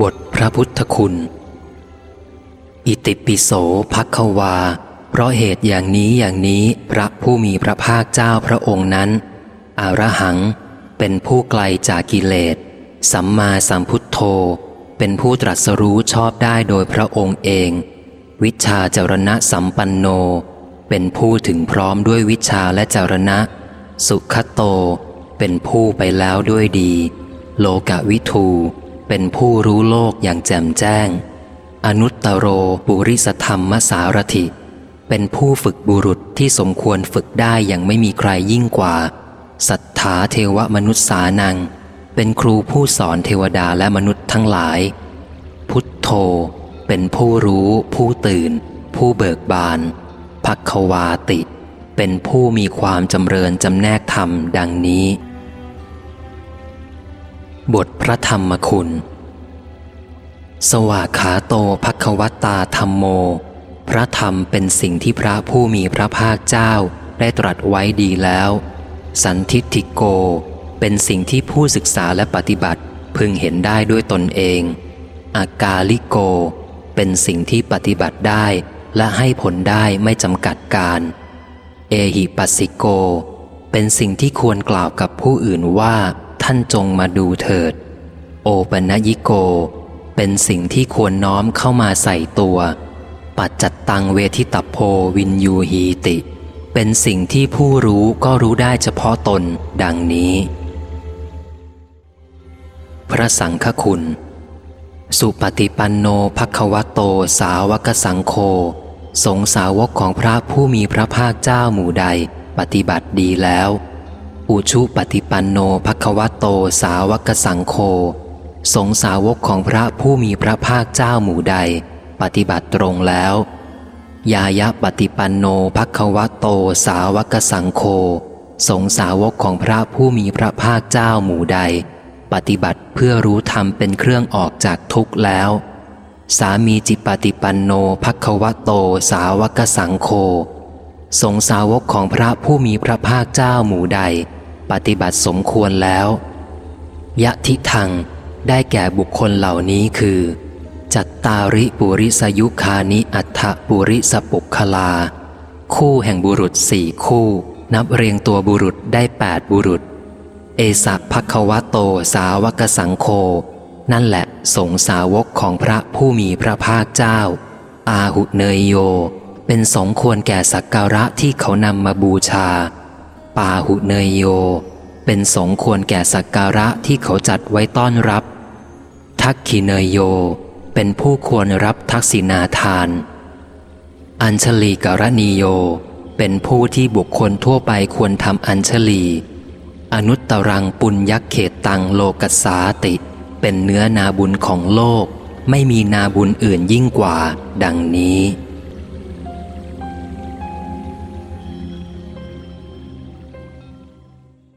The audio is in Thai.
บทพระพุทธคุณ อิติปิโสภักวา เพราะเหตุอย่างนี้อย่างนี้พระผู้มีพระภาคเจ้าพระองค์นั้น อารหัง เป็นผู้ไกลจากกิเลส สัมมาสัมพุทโธ เป็นผู้ตรัสรู้ชอบได้โดยพระองค์เอง วิชาจรณะสัมปันโน เป็นผู้ถึงพร้อมด้วยวิชาและจรณะ สุขโต เป็นผู้ไปแล้วด้วยดี โลกวิทู เป็นผู้รู้โลกอย่างแจ่มแจ้ง อนุตตโรปุริสธรรมสารถิ เป็นผู้ฝึกบุรุษที่สมควรฝึกได้อย่างไม่มีใครยิ่งกว่า สัทธาเทวมนุษย์สานัง เป็นครูผู้สอนเทวดาและมนุษย์ทั้งหลาย พุทโธ เป็นผู้รู้ ผู้ตื่น ผู้เบิกบานภักควาติ เป็นผู้มีความจำเริญจำแนกธรรมดังนี้ บทพระธรรมคุณ สวากขาโตภควตาธรรมโม พระธรรมเป็นสิ่งที่พระผู้มีพระภาคเจ้าได้ตรัสไว้ดีแล้ว สันทิติโก เป็นสิ่งที่ผู้ศึกษาและปฏิบัติพึงเห็นได้ด้วยตนเอง อากาลิโก เป็นสิ่งที่ปฏิบัติได้และให้ผลได้ไม่จำกัดการ เอหิปัสสิโก เป็นสิ่งที่ควรกล่าวกับผู้อื่นว่า ท่านจงมาดูเถิด โอปนยิโก เป็นสิ่งที่ควรน้อมเข้ามาใส่ตัว ปัจจัตตังเวทิตโพวินยูฮีติ เป็นสิ่งที่ผู้รู้ก็รู้ได้เฉพาะตนดังนี้ พระสังฆคุณ สุปฏิปันโนภควโตสาวกสังโฆสงสาวกของพระผู้มีพระภาคเจ้าหมู่ใดปฏิบัติดีแล้ว อุชุปฏิปันโนภควโตสาวกสังโฆสงสาวกของพระผู้มีพระภาคเจ้าหมู่ใด ปฏิบัติตรงแล้ว ยายะปฏิปันโนภควโตสาวกสังโฆสงสาวกของพระผู้มีพระภาคเจ้าหมู่ใด ปฏิบัติเพื่อรู้ธรรมเป็นเครื่องออกจากทุกข์แล้ว สามีจิปฏิปันโนภควโตสาวกสังโฆสงสาวกของพระผู้มีพระภาคเจ้าหมู่ใด ปฏิบัติสมควรแล้ว ยะทิทังได้แก่บุคคลเหล่านี้คือ จัตตาริปุริสยุคานิอัฏฐปุริสปุคลา คู่แห่งบุรุษสี่คู่ นับเรียงตัวบุรุษได้แปดบุรุษ เอสะภควโตสาวกสังโค นั่นแหละสงสาวกของพระผู้มีพระภาคเจ้า อาหุเนยโย เป็นสงควรแก่สักการะที่เขานำมาบูชา ปาหุเนยโย เป็นสงควรแก่สักการะที่เขาจัดไว้ต้อนรับ ทักขิเนยโย เป็นผู้ควรรับทักษิณาทาน อัญชลีกรณีโย เป็นผู้ที่บุคคลทั่วไปควรทำอัญชลี อนุตตรังปุญยักเขตตังโลกัสสาติ เป็นเนื้อนาบุญของโลก ไม่มีนาบุญอื่นยิ่งกว่า ดังนี้